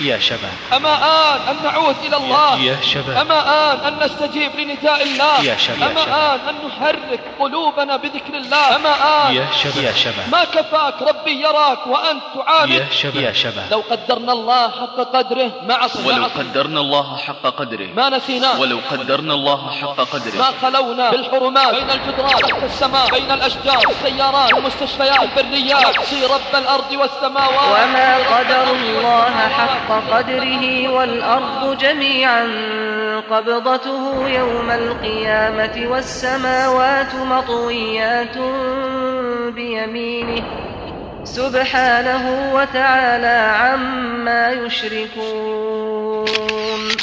يا شباب. أما آن أن نعود إلى الله. يا شباب. أما آن أن نستجيب لنداء الله. يا شباب. أما آن أن نحرك قلوبنا بذكر الله. أما آن يا شباب. يا شباب. ما كفاك ربي يراك وأنت تعاني. يا شباب. يا شباب. لو قدرنا الله حق قدره ما عصينا. ولو قدرنا الله حق قدره. ما نسيناه ولو قدرنا الله حق قدره. ما خلونا بالحرمات. بين الجدران تحت السماء. بين الأشجار السيارات المستشفيات البريات. سي رب الأرض والسماوات. وما قدر الله حق حق قدره والأرض جميعا قبضته يوم القيامة والسماوات مطويات بيمينه سبحانه وتعالى عما يشركون.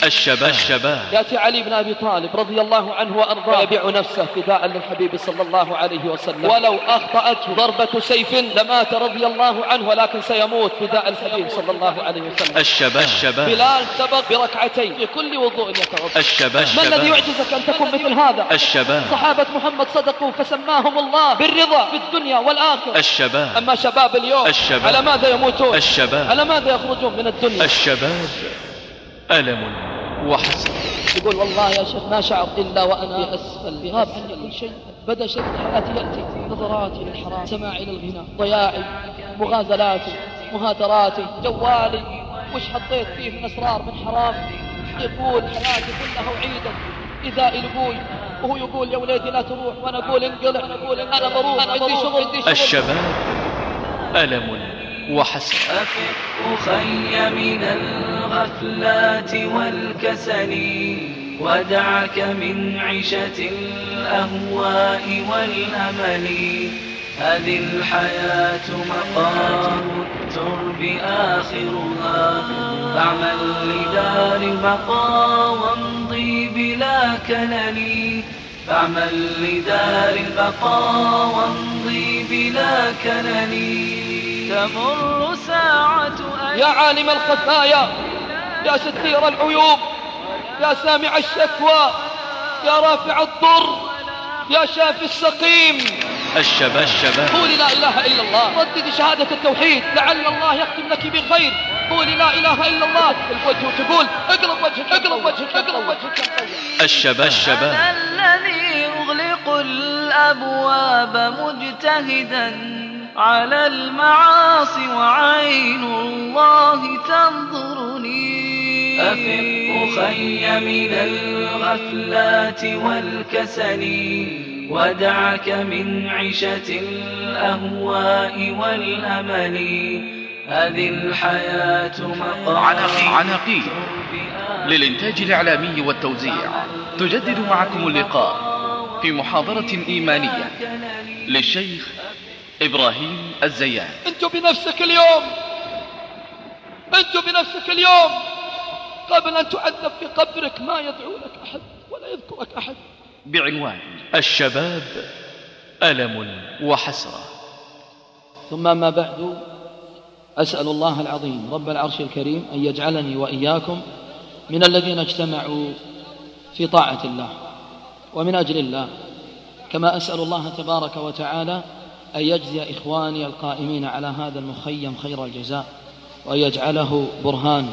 الشباب. الشباب. ياتي علي بن أبي طالب رضي الله عنه وأرضاه. يبيع نفسه فداء للحبيب صلى الله عليه وسلم. ولو اخطات ضربة سيف لمات رضي الله عنه ولكن سيموت فداء الحبيب صلى الله عليه وسلم. الشباب. الشباب. بلال سبق بركعتين. لكل وضوء يتوضا الشباب. ما الذي يعجزك أن تكون مثل هذا؟ الشباب. صحابة محمد صدقوا فسماهم الله بالرضا. في الدنيا والآخرة. الشباب. أما شباب الشباب اليوم. الشباب. على ماذا يموتون؟ الشباب. على ماذا يخرجون من الدنيا؟ الشباب ألم وحسن يقول والله يا شيخ ما شعرت إلا وأنا أسفل. غاب عني كل شيء. بدأ شكل حياتي يأتي. نظراتي للحرام. سماعي للغناء. ضياعي مغازلاتي. مهاتراتي. جوالي. وش حطيت فيه من أسرار من حرام؟ يقول حياتي كلها عيدا إذا لأبوي وهو يقول يا وليدي لا تروح. وأنا أقول انقلع. أنا أقول أنا بروح عندي شغل. الشباب. وألم وحسن أفق أخي من الغفلات والكسل ودعك من عشة الأهواء والأمل هذه الحياة مقام الترب آخرها فاعمل لدار بقى وامضي بلا كلل فاعمل لدار البقاء وامضي بلا كنن. تمر ساعة يا عالم الخفايا يا ستير العيوب يا سامع الشكوى يا رافع الضر يا شافي السقيم. الشباب الشباب قولي لا إله إلا الله. رددي شهادة التوحيد. لعل الله يختم لك بالخير. قولي لا إله إلا الله. الوجه تقول اقلب وجهك اقلب وجهك اقلب وجهك الشباب الشباب الذي أغلق الأبواب مجتهدا على المعاصي وعين الله تنظرني. أفق خي من الغفلات والكسل. ودعك من عشة الأهواء والأمل. هذه الحياة مقعد عنقي للإنتاج الإعلامي والتوزيع. تجدد معكم اللقاء في محاضرة إيمانية للشيخ إبراهيم الزيان. أنت بنفسك اليوم أنت بنفسك اليوم. قبل أن تعذب في قبرك ما يدعو لك أحد ولا يذكرك أحد. بعنوان. الشباب ألم وحسرة. ثم ما بعد أسأل الله العظيم رب العرش الكريم أن يجعلني وإياكم من الذين اجتمعوا في طاعة الله ومن أجل الله. كما أسأل الله تبارك وتعالى أن يجزي إخواني القائمين على هذا المخيم خير الجزاء وأن يجعله برهان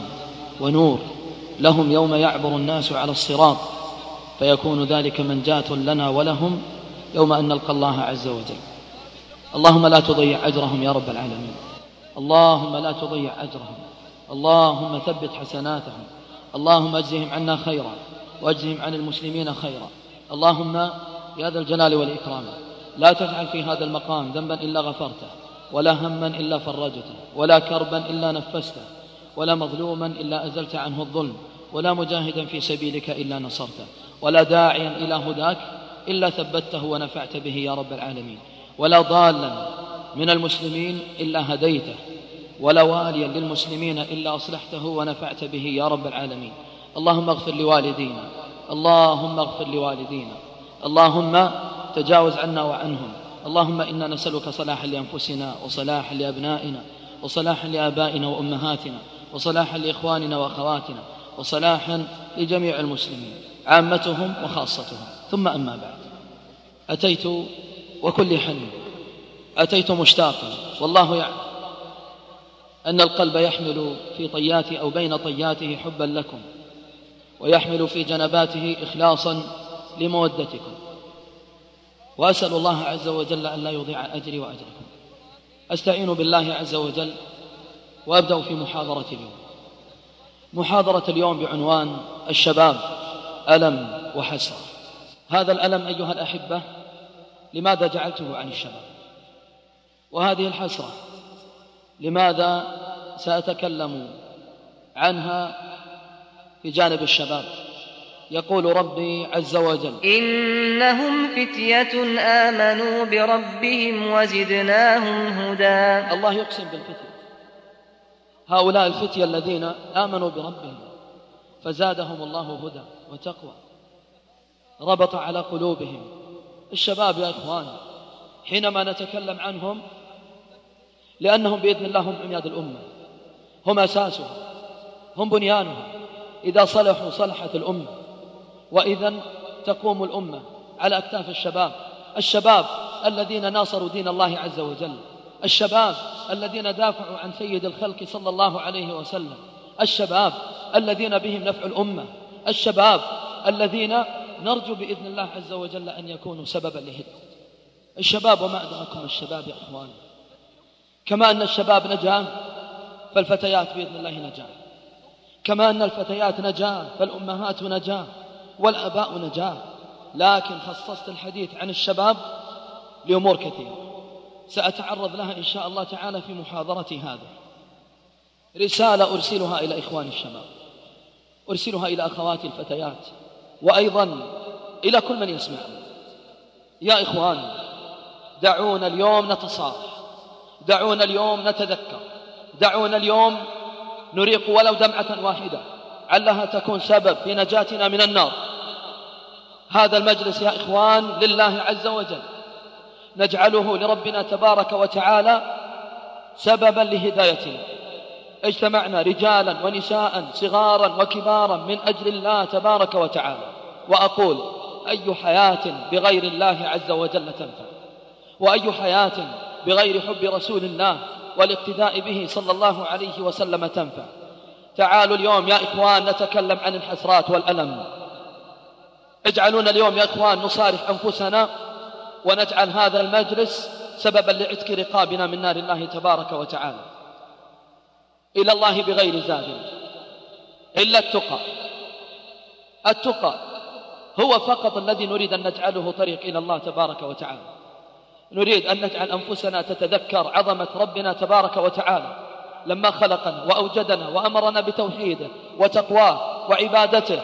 ونور. لهم يوم يعبر الناس على الصراط فيكون ذلك منجاة لنا ولهم يوم أن نلقى الله عز وجل. اللهم لا تضيع أجرهم يا رب العالمين. اللهم لا تضيع أجرهم. اللهم ثبت حسناتهم. اللهم أجزهم عنا خيرا وأجزهم عن المسلمين خيرا. اللهم يا ذا الجلال والإكرام لا تجعل في هذا المقام ذنبا إلا غفرته ولا هما إلا فرجته ولا كربا إلا نفسته ولا مظلوما إلا أزلت عنه الظلم ولا مجاهدا في سبيلك إلا نصرته. ولا داعيا إلى هداك إلا ثبته ونفعت به يا رب العالمين. ولا ضالا من المسلمين إلا هديته. ولا واليا للمسلمين إلا أصلحته ونفعت به يا رب العالمين. اللهم اغفر لوالدينا. اللهم اغفر لوالدينا. اللهم تجاوز عنا وعنهم. اللهم إنا نسألك صلاحا لأنفسنا وصلاحا لأبنائنا وصلاحا لآبائنا وأمهاتنا وصلاحا لإخواننا وأخواتنا وصلاحا لجميع المسلمين. عامتهم وخاصتهم. ثم أما بعد. أتيت وكل حن أتيت مشتاقا. والله يعلم أن القلب يحمل في طياته أو بين طياته حبا لكم ويحمل في جنباته إخلاصا لمودتكم. وأسأل الله عز وجل أن لا يضيع أجري وأجركم. أستعين بالله عز وجل وأبدأ في محاضرة اليوم. محاضرة اليوم بعنوان الشباب. ألم وحسرة. هذا الألم أيها الأحبة لماذا جعلته عن الشباب؟ وهذه الحسرة لماذا سأتكلم عنها في جانب الشباب؟ يقول ربي عز وجل إنهم فتية آمنوا بربهم وزدناهم هدى. الله يقسم بالفتية هؤلاء الفتية الذين آمنوا بربهم فزادهم الله هدى. وتقوى. ربط على قلوبهم. الشباب يا إخوان حينما نتكلم عنهم لأنهم بإذن الله هم بنياد الأمة. هم أساسها هم بنيانها إذا صلحوا صلحت الأمة وإذا تقوم الأمة على أكتاف الشباب الشباب الذين ناصروا دين الله عز وجل الشباب الذين دافعوا عن سيد الخلق صلى الله عليه وسلم الشباب الذين بهم نفع الأمة. الشباب الذين نرجو بإذن الله عز وجل أن يكونوا سببا لهد الشباب وما أدراكم الشباب يا أخوان؟ كما أن الشباب نجاة فالفتيات بإذن الله نجاة كما أن الفتيات نجاة فالأمهات نجاة والأباء نجاة لكن خصصت الحديث عن الشباب لأمور كثيرة. سأتعرض لها إن شاء الله تعالى في محاضرتي هذه. رسالة أرسلها إلى إخواني الشباب. أرسلها إلى أخواتي الفتيات وأيضا إلى كل من يسمع يا إخوان دعونا اليوم نتصارح دعونا اليوم نتذكر دعونا اليوم نريق ولو دمعة واحدة علها تكون سبب في نجاتنا من النار. هذا المجلس يا إخوان لله عز وجل نجعله لربنا تبارك وتعالى سببا لهدايتنا. اجتمعنا رجالا ونساء صغارا وكبارا من أجل الله تبارك وتعالى. وأقول أي حياة بغير الله عز وجل تنفع؟ وأي حياة بغير حب رسول الله والاقتداء به صلى الله عليه وسلم تنفع؟ تعالوا اليوم يا إخوان نتكلم عن الحسرات والألم. اجعلونا اليوم يا إخوان نصارح أنفسنا ونجعل هذا المجلس سببا لعتك رقابنا من نار الله تبارك وتعالى. إلى الله بغير زاد. إلا التقى. التقى هو فقط الذي نريد أن نجعله طريق إلى الله تبارك وتعالى. نريد أن نجعل أنفسنا تتذكر عظمة ربنا تبارك وتعالى. لما خلقنا وأوجدنا وأمرنا بتوحيده وتقواه وعبادته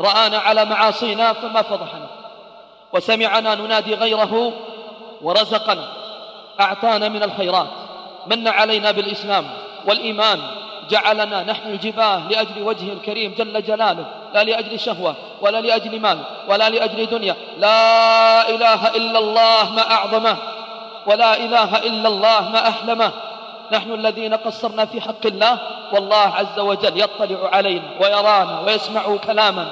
رآنا على معاصينا فما فضحنا. وسمعنا ننادي غيره ورزقنا. أعطانا من الخيرات. من علينا بالإسلام. والإيمان. جعلنا نحن الجباه لأجل وجهه الكريم جل جلاله. لا لأجل شهوة ولا لأجل مال ولا لأجل دنيا. لا إله إلا الله ما أعظمه ولا إله إلا الله ما أحلمه. نحن الذين قصرنا في حق الله والله عز وجل يطلع علينا ويرانا ويسمع كلاما.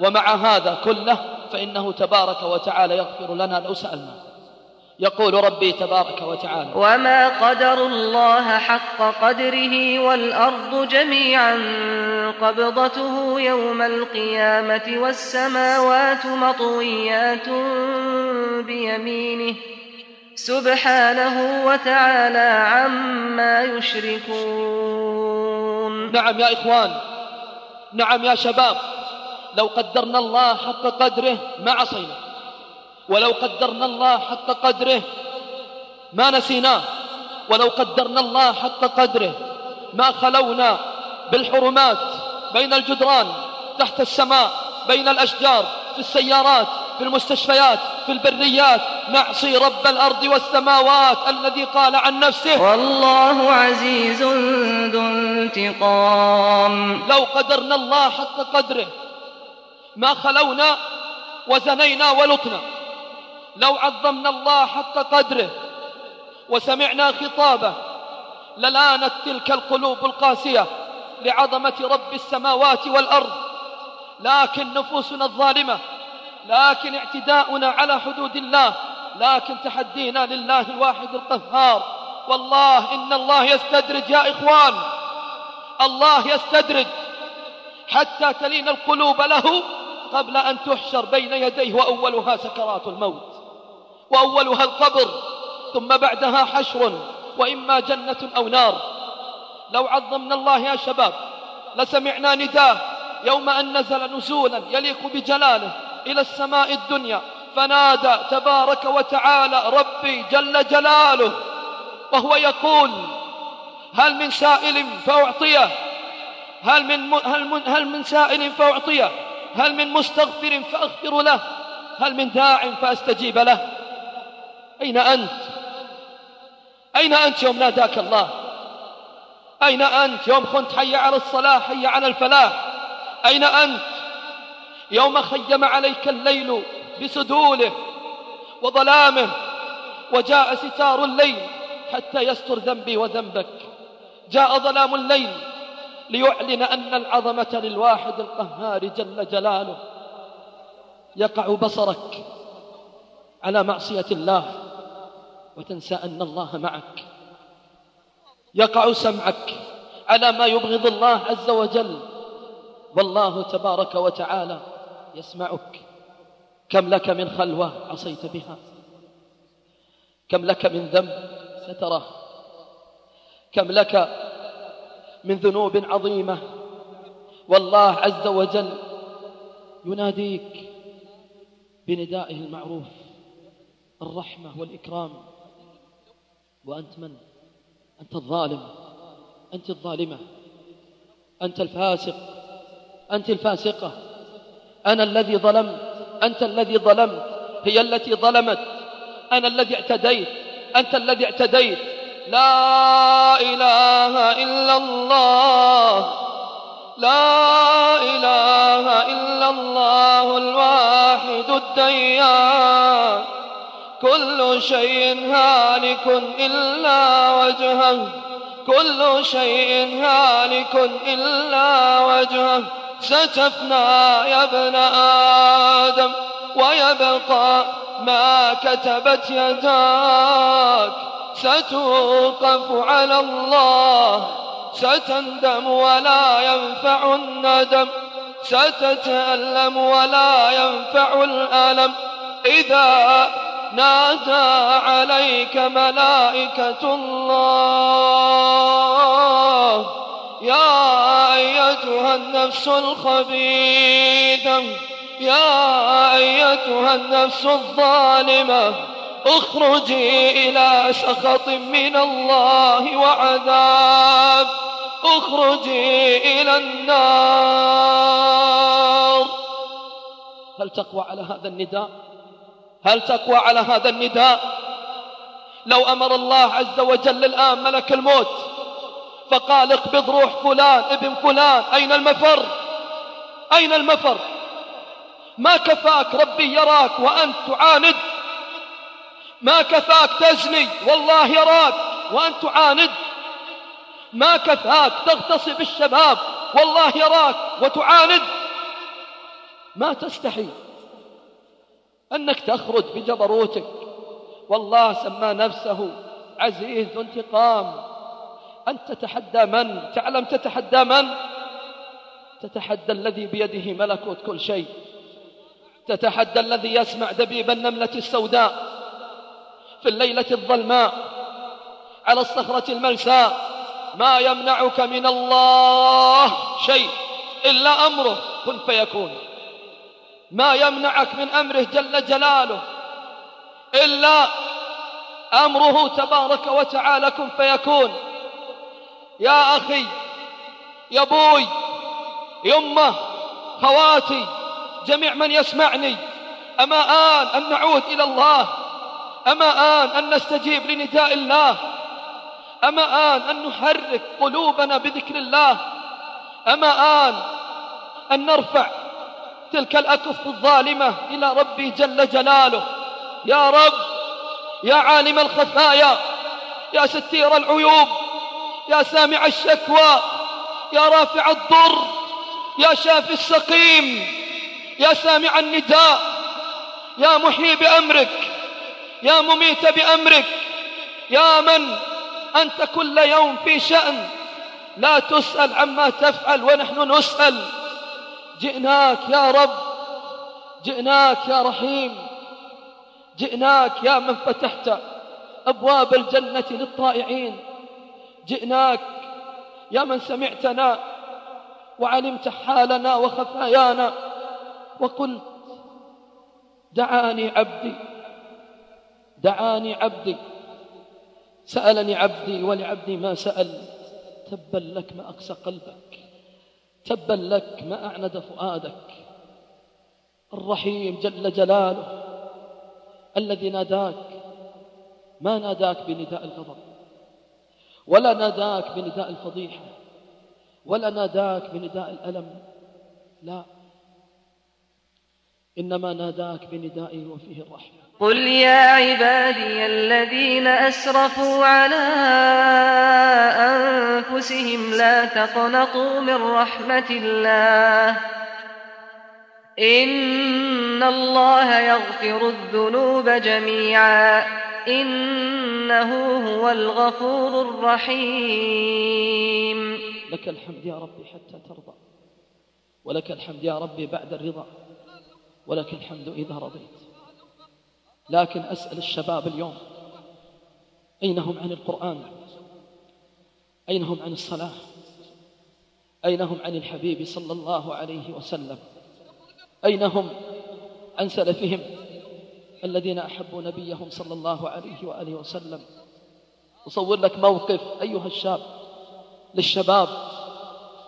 ومع هذا كله فإنه تبارك وتعالى يغفر لنا لو سألنا. يقول ربي تبارك وتعالى. وما قدر الله حق قدره والأرض جميعا قبضته يوم القيامة والسماوات مطويات بيمينه. سبحانه وتعالى عما يشركون. نعم يا إخوان نعم يا شباب لو قدرنا الله حق قدره ما عصينا. ولو قدرنا الله حق قدره ما نسيناه ولو قدرنا الله حق قدره ما خلونا بالحرمات بين الجدران تحت السماء بين الأشجار في السيارات في المستشفيات في البريات. نعصي رب الأرض والسماوات الذي قال عن نفسه. والله عزيز ذو انتقام. لو قدرنا الله حق قدره ما خلونا وزنينا ولطنا. لو عظمنا الله حق قدره وسمعنا خطابه للانت تلك القلوب القاسية لعظمة رب السماوات والأرض. لكن نفوسنا الظالمة لكن اعتداؤنا على حدود الله لكن تحدينا لله الواحد القهار. والله إن الله يستدرج يا إخوان. الله يستدرج. حتى تلين القلوب له قبل أن تحشر بين يديه وأولها سكرات الموت. وأولها القبر ثم بعدها حشر وإما جنة أو نار. لو عظمنا الله يا شباب لسمعنا نداه يوم أن نزل نزولا يليق بجلاله إلى السماء الدنيا فنادى تبارك وتعالى ربي جل جلاله وهو يقول هل من سائل فأعطيه؟ هل من, هل من, هل من سائل فأعطيه؟ هل من مستغفر فأغفر له؟ هل من داع فأستجيب له؟ أين أنت؟ أين أنت يوم ناداك الله؟ أين أنت يوم كنت حي على الصلاة حي على الفلاح؟ أين أنت؟ يوم خيم عليك الليل بسدوله وظلامه وجاء ستار الليل حتى يستر ذنبي وذنبك. جاء ظلام الليل ليعلن أن العظمة للواحد القهار جل جلاله. يقع بصرك على معصية الله. وتنسى أن الله معك. يقع سمعك على ما يبغض الله عز وجل. والله تبارك وتعالى يسمعك. كم لك من خلوة عصيت بها؟ كم لك من ذنب ستره؟ كم لك من ذنوب عظيمة؟ والله عز وجل يناديك بندائه المعروف الرحمة والإكرام. وأنت من؟ أنت الظالم. أنت الظالمة. أنت الفاسق. أنت الفاسقة. أنا الذي ظلمت. أنت الذي ظلمت. هي التي ظلمت. أنا الذي اعتديت. أنت الذي اعتديت. لا إله إلا الله. لا إله إلا الله الواحد الديان. كل شيء هالك إلا وجهه. كل شيء هالك إلا وجهه. ستفنى يا ابن آدم ويبقى ما كتبت يداك. ستوقف على الله. ستندم ولا ينفع الندم. ستتألم ولا ينفع الألم. إذا نادى عليك ملائكة الله. يا أيتها النفس الخبيثة. يا أيتها النفس الظالمة. اخرجي إلى سخط من الله وعذاب. اخرجي إلى النار. هل تقوى على هذا النداء؟ هل تقوى على هذا النداء؟ لو أمر الله عز وجل الآن ملك الموت فقال اقبض روح فلان ابن فلان أين المفر؟ أين المفر؟ ما كفاك ربي يراك وأنت تعاند. ما كفاك تزني والله يراك وأنت تعاند. ما كفاك تغتصب الشباب والله يراك وتعاند. ما تستحي. أنك تخرج بجبروتك. والله سمى نفسه عزيز ذو انتقام. أن تتحدى من؟ تعلم تتحدى من؟ تتحدى الذي بيده ملكوت كل شيء. تتحدى الذي يسمع دبيب النملة السوداء في الليلة الظلماء على الصخرة الملساء. ما يمنعك من الله شيء إلا أمره كن فيكون. ما يمنعك من أمره جل جلاله إلا أمره تبارك وتعالى كن فيكون. يا أخي يا بوي يمه خواتي جميع من يسمعني أما آن أن نعود إلى الله أما آن أن نستجيب لنداء الله أما آن أن نحرك قلوبنا بذكر الله أما آن أن نرفع تلك الأكف الظالمة إلى ربي جل جلاله. يا رب يا عالم الخفايا يا ستير العيوب يا سامع الشكوى يا رافع الضر يا شافي السقيم يا سامع النداء يا محيي بأمرك يا مميت بأمرك. يا من؟ أنت كل يوم في شأن. لا تسأل عما تفعل ونحن نسأل. جئناك يا رب جئناك يا رحيم جئناك يا من فتحت أبواب الجنة للطائعين جئناك يا من سمعتنا وعلمت حالنا وخفايانا وقلت دعاني عبدي دعاني عبدي سألني عبدي ولعبدي ما سأل تبا لك ما أقسى قلبك. تبا لك ما أعند فؤادك. الرحيم جل جلاله الذي ناداك. ما ناداك بنداء الغضب. ولا ناداك بنداء الفضيحة. ولا ناداك بنداء الألم. لا. إنما ناداك بندائه وفيه الرحمة. قل يا عبادي الذين أسرفوا على أنفسهم لا تقنطوا من رحمة الله. إن الله يغفر الذنوب جميعا. إنه هو الغفور الرحيم. لك الحمد يا ربي حتى ترضى. ولك الحمد يا ربي بعد الرضا. ولك الحمد إذا رضيت. لكن أسأل الشباب اليوم أين هم عن القرآن؟ أين هم عن الصلاة؟ أين هم عن الحبيب صلى الله عليه وسلم؟ أين هم عن سلفهم الذين أحبوا نبيهم صلى الله عليه وآله وسلم؟ أصور لك موقف أيها الشاب للشباب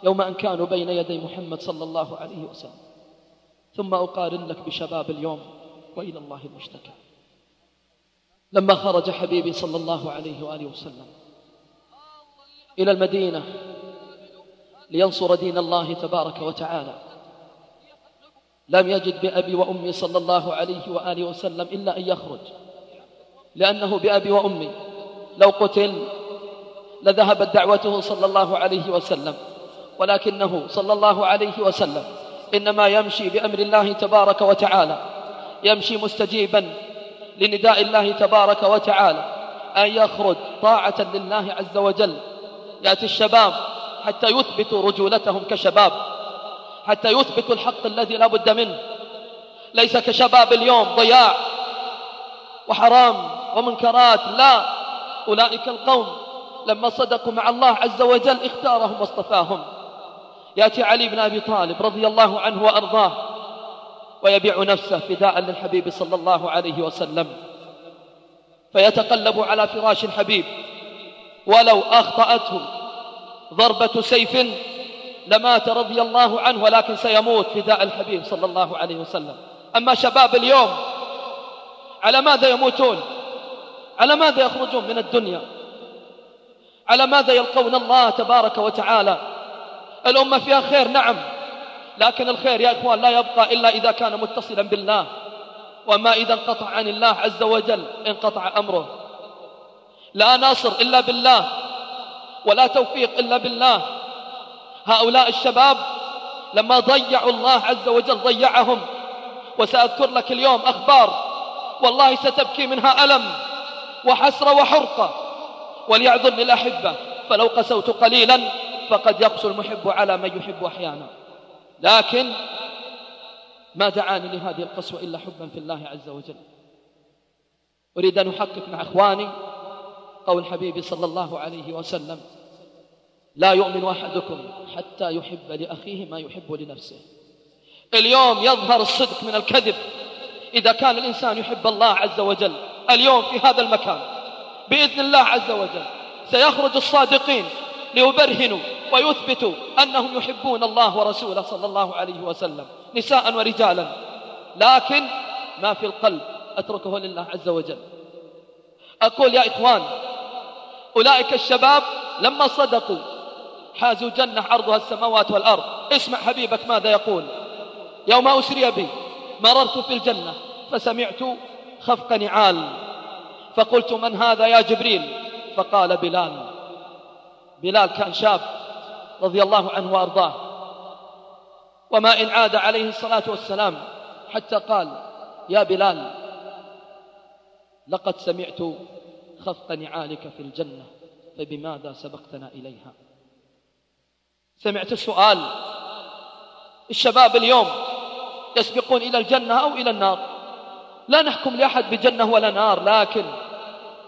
يوم أن كانوا بين يدي محمد صلى الله عليه وسلم. ثم أقارن لك بشباب اليوم وإلى الله المشتكى. لما خرج حبيبي صلى الله عليه وآله وسلم إلى المدينة لينصر دين الله تبارك وتعالى. لم يجد بأبي وأمي صلى الله عليه وآله وسلم إلا أن يخرج. لأنه بأبي وأمي لو قتل لذهبت دعوته صلى الله عليه وسلم. ولكنه صلى الله عليه وسلم إنما يمشي بأمر الله تبارك وتعالى. يمشي مستجيبا لنداء الله تبارك وتعالى. أن يخرج طاعة لله عز وجل. يأتي الشباب حتى يثبتوا رجولتهم كشباب. حتى يثبتوا الحق الذي لا بد منه. ليس كشباب اليوم ضياع وحرام ومنكرات. لا. أولئك القوم لما صدقوا مع الله عز وجل اختارهم واصطفاهم. يأتي علي بن أبي طالب رضي الله عنه وأرضاه ويبيع نفسه فداء للحبيب صلى الله عليه وسلم فيتقلب على فراش الحبيب ولو أخطأته ضربة سيف لمات رضي الله عنه ولكن سيموت فداء الحبيب صلى الله عليه وسلم. أما شباب اليوم على ماذا يموتون؟ على ماذا يخرجون من الدنيا؟ على ماذا يلقون الله تبارك وتعالى؟ الأمة فيها خير نعم. لكن الخير يا إخوان لا يبقى إلا إذا كان متصلا بالله وما إذا انقطع عن الله عز وجل انقطع أمره. لا ناصر إلا بالله ولا توفيق إلا بالله. هؤلاء الشباب لما ضيعوا الله عز وجل ضيعهم وسأذكر لك اليوم أخبار والله ستبكي منها ألم وحسرة وحرقة وليعذرني الأحبة فلو قسوت قليلا فقد يقسو المحب على من يحب أحيانا. لكن ما دعاني لهذه القسوة إلا حبا في الله عز وجل. أريد أن أحقق مع أخواني قول حبيبي صلى الله عليه وسلم لا يؤمن أحدكم حتى يحب لأخيه ما يحب لنفسه. اليوم يظهر الصدق من الكذب إذا كان الإنسان يحب الله عز وجل اليوم في هذا المكان. بإذن الله عز وجل سيخرج الصادقين ليبرهنوا ويثبتوا أنهم يحبون الله ورسوله صلى الله عليه وسلم نساء ورجالا. لكن ما في القلب أتركه لله عز وجل. أقول يا إخوان أولئك الشباب لما صدقوا حازوا جنة عرضها السماوات والأرض. اسمع حبيبك ماذا يقول. يوم أسري بي مررت في الجنة فسمعت خفق نعال. فقلت من هذا يا جبريل؟ فقال بلال. بلال كان شاب رضي الله عنه وأرضاه. وما إن عاد عليه الصلاة والسلام حتى قال يا بلال لقد سمعت خفق نعالك في الجنة فبماذا سبقتنا إليها? سمعت السؤال الشباب اليوم يسبقون إلى الجنة أو إلى النار? لا نحكم لأحد بجنة ولا نار لكن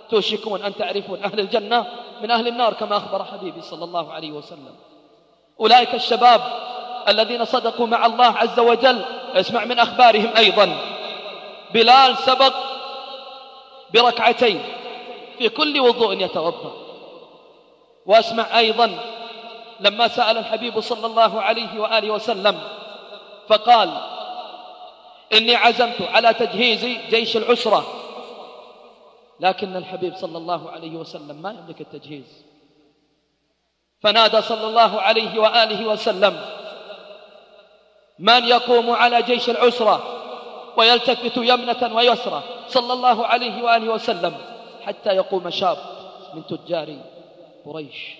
توشكون أن تعرفون أهل الجنة من أهل النار كما أخبر حبيبي صلى الله عليه وسلم. أولئك الشباب الذين صدقوا مع الله عز وجل اسمع من أخبارهم أيضا. بلال سبق بركعتين في كل وضوء يتوضأ. واسمع أيضا لما سأل الحبيب صلى الله عليه وآله وسلم فقال إني عزمت على تجهيز جيش العسرة لكن الحبيب صلى الله عليه وسلم ما يملك التجهيز. فنادى صلى الله عليه وآله وسلم من يقوم على جيش العسرة ويلتفت يمنة ويسرة. صلى الله عليه وآله وسلم حتى يقوم شاب من تجار قريش.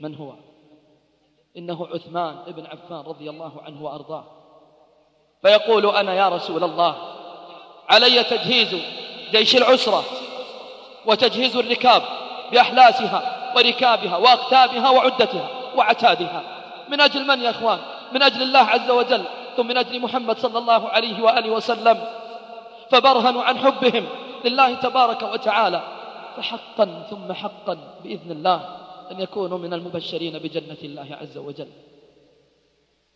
من هو؟ إنه عثمان ابن عفان رضي الله عنه وأرضاه. فيقول أنا يا رسول الله علي تجهيز جيش العسرة. وتجهيز الركاب بأحلاسها وركابها وأقتابها وعدتها وعتادها. من أجل من يا إخوان؟ من أجل الله عز وجل. ثم من أجل محمد صلى الله عليه وآله وسلم. فبرهنوا عن حبهم لله تبارك وتعالى. فحقا ثم حقا بإذن الله أن يكونوا من المبشرين بجنة الله عز وجل.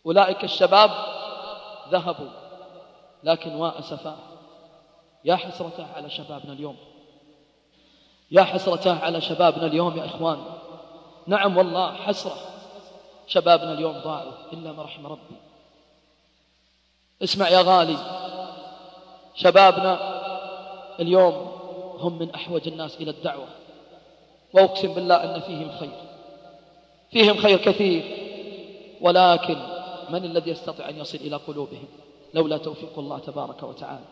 أولئك الشباب ذهبوا لكن وأسفا يا حسرة على شبابنا اليوم. يا حسرة على شبابنا اليوم يا إخوان. نعم والله حسرة. شبابنا اليوم ضاعوا. إلا ما رحم ربي. اسمع يا غالي. شبابنا اليوم هم من أحوج الناس إلى الدعوة. وأقسم بالله أن فيهم خير. فيهم خير كثير. ولكن من الذي يستطيع أن يصل إلى قلوبهم؟ لولا توفيق الله تبارك وتعالى.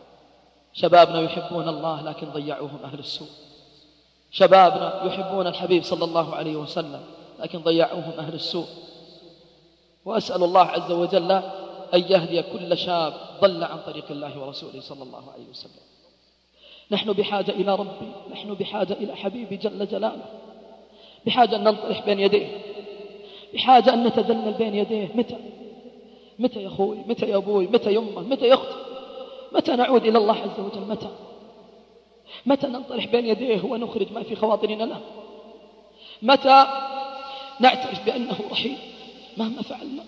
شبابنا يحبون الله لكن ضيعوهم أهل السوء. شبابنا يحبون الحبيب صلى الله عليه وسلم لكن ضيعوهم أهل السوء. وأسأل الله عز وجل أن يهدي كل شاب ضل عن طريق الله ورسوله صلى الله عليه وسلم. نحن بحاجة إلى ربي نحن بحاجة إلى حبيبي جل جلاله. بحاجة أن ننطرح بين يديه. بحاجة أن نتذلل بين يديه. متى؟ متى يا أخوي؟ متى يا أبوي؟ متى يمه متى يا أختي؟ متى نعود إلى الله عز وجل؟ متى؟ متى ننطرح بين يديه ونخرج؟ ما في خواطرنا له. متى نعترف بأنه رحيم؟ مهما فعلنا.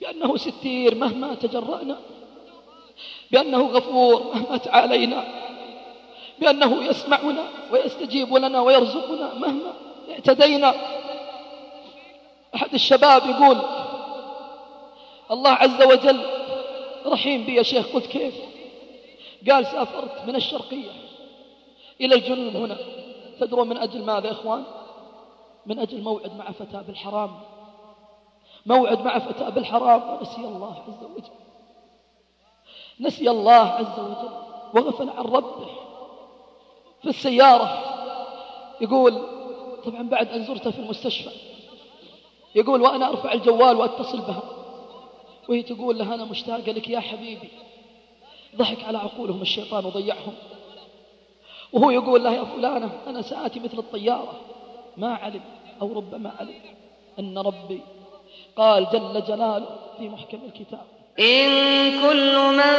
بأنه ستير مهما تجرأنا. بأنه غفور مهما تعالينا. بأنه يسمعنا ويستجيب لنا ويرزقنا مهما اعتدينا. أحد الشباب يقول الله عز وجل رحيم بي يا شيخ قلت كيف؟ قال سافرت من الشرقية إلى الجنوب هنا. تدرون من أجل ماذا يا إخوان؟ من أجل موعد مع فتاة بالحرام. موعد مع فتاة بالحرام. نسي الله عز وجل. نسي الله عز وجل. وغفل عن ربه. في السيارة. يقول طبعا بعد أن زرته في المستشفى. يقول وأنا أرفع الجوال وأتصل بها. وهي تقول له أنا مشتاقة لك يا حبيبي. ضحك على عقولهم الشيطان وضيعهم. وهو يقول له يا فلانة أنا سآتي مثل الطيارة. ما علم أو ربما علم أن ربي قال جل جلاله في محكم الكتاب. إن كل من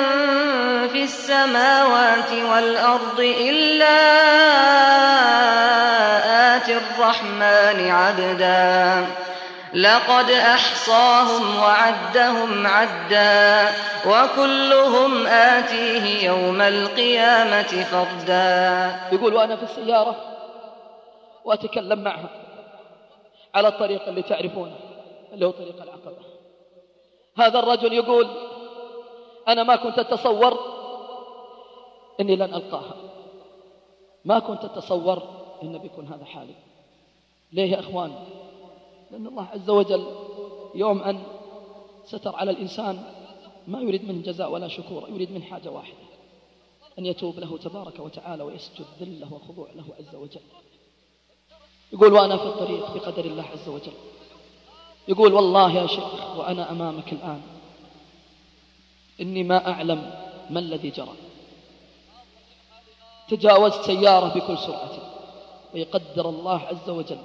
في السماوات والأرض إلا آتي الرحمن عبداً. لقد أحصاهم وعدهم عدا وكلهم آتيه يوم القيامة فردا. يقول وأنا في السيارة وأتكلم معها على الطريق اللي تعرفونه اللي هو طريق العقبة. هذا الرجل يقول أنا ما كنت أتصور أني لن ألقاها. ما كنت أتصور أن بيكون هذا حالي. ليه يا أخوان؟ لأن الله عز وجل يوم أن ستر على الإنسان ما يريد من جزاء ولا شكور يريد من حاجة واحدة أن يتوب له تبارك وتعالى ويسجد ذله وخضوع له عز وجل. يقول وأنا في الطريق بقدر الله عز وجل. يقول والله يا شيخ وأنا أمامك الآن. إني ما أعلم ما الذي جرى. تجاوزت سيارة بكل سرعة. ويقدر الله عز وجل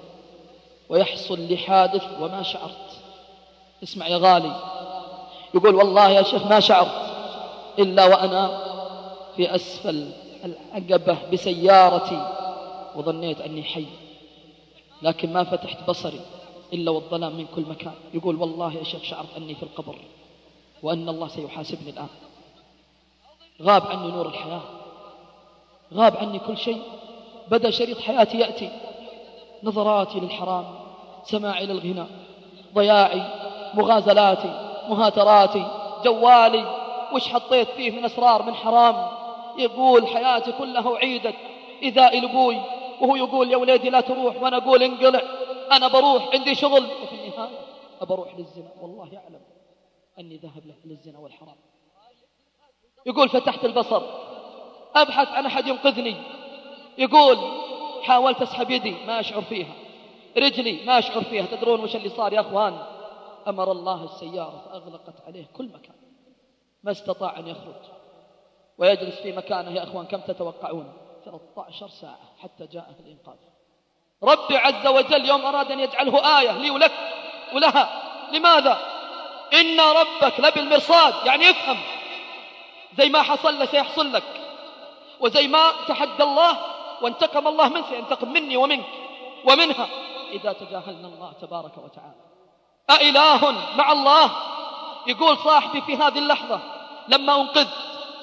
ويحصل لحادث وما شعرت. اسمع يا غالي. يقول والله يا شيخ ما شعرت إلا وأنا في أسفل العقبة بسيارتي وظنيت أني حي. لكن ما فتحت بصري إلا والظلام من كل مكان. يقول والله يا شيخ شعرت أني في القبر وأن الله سيحاسبني الآن. غاب عني نور الحياة. غاب عني كل شيء. بدأ شريط حياتي يأتي. نظراتي للحرام سماعي للغنى ضياعي مغازلاتي مهاتراتي جوالي وش حطيت فيه من أسرار من حرام؟ يقول حياتي كلها عيدت إذا إلبوي وهو يقول يا وليدي لا تروح وأنا أقول انقلع أنا بروح عندي شغل. وفي النهاية أبروح للزنا والله يعلم أني ذهب له للزنا والحرام. يقول فتحت البصر أبحث عن أحد ينقذني. يقول حاولت أسحب يدي ما أشعر فيها. رجلي ما أشعر فيها. تدرون وش اللي صار يا أخوان؟ أمر الله السيارة فأغلقت عليه كل مكان. ما استطاع أن يخرج. ويجلس في مكانه يا أخوان كم تتوقعون؟ 13 ساعة حتى جاءه الإنقاذ. ربي عز وجل يوم أراد أن يجعله آية لي ولك ولها. لماذا؟ إن ربك لبالمرصاد يعني افهم. زي ما حصل لك سيحصل لك. وزي ما تحدى الله وانتقم الله منك سينتقم مني ومنك ومنها. إذا تجاهلنا الله تبارك وتعالى. أإله مع الله؟ يقول صاحبي في هذه اللحظة لما أنقذ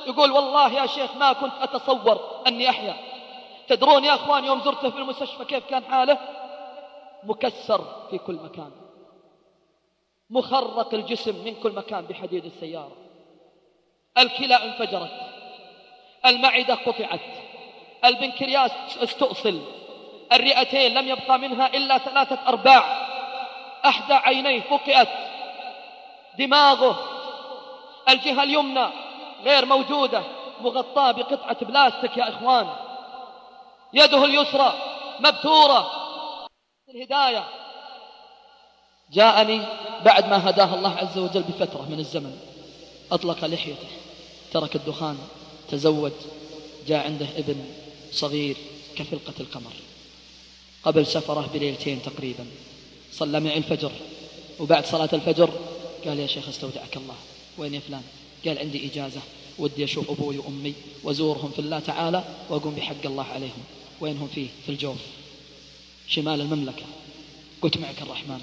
يقول والله يا شيخ ما كنت أتصور أني أحيا. تدرون يا أخوان يوم زرته في المستشفى كيف كان حاله؟ مكسر في كل مكان. مخرق الجسم من كل مكان بحديد السيارة. الكلى انفجرت. المعدة قطعت. البنكرياس استؤصل. الرئتين لم يبقى منها إلا ثلاثة أرباع. أحدى عينيه فقئت دماغه الجهة اليمنى غير موجودة مغطاة بقطعة بلاستيك يا إخوان. يده اليسرى مبتورة. الهداية. جاءني بعد ما هداه الله عز وجل بفترة من الزمن. أطلق لحيته ترك الدخان تزوج جاء عنده ابن. صغير كفلقة القمر. قبل سفره بليلتين تقريبا. صلى معي الفجر. وبعد صلاة الفجر قال يا شيخ استودعك الله. وين يا فلان؟ قال عندي إجازة. ودي أشوف أبوي وأمي وأزورهم في الله تعالى وأقوم بحق الله عليهم. وينهم فيه؟ في الجوف. شمال المملكة. قلت معك الرحمن.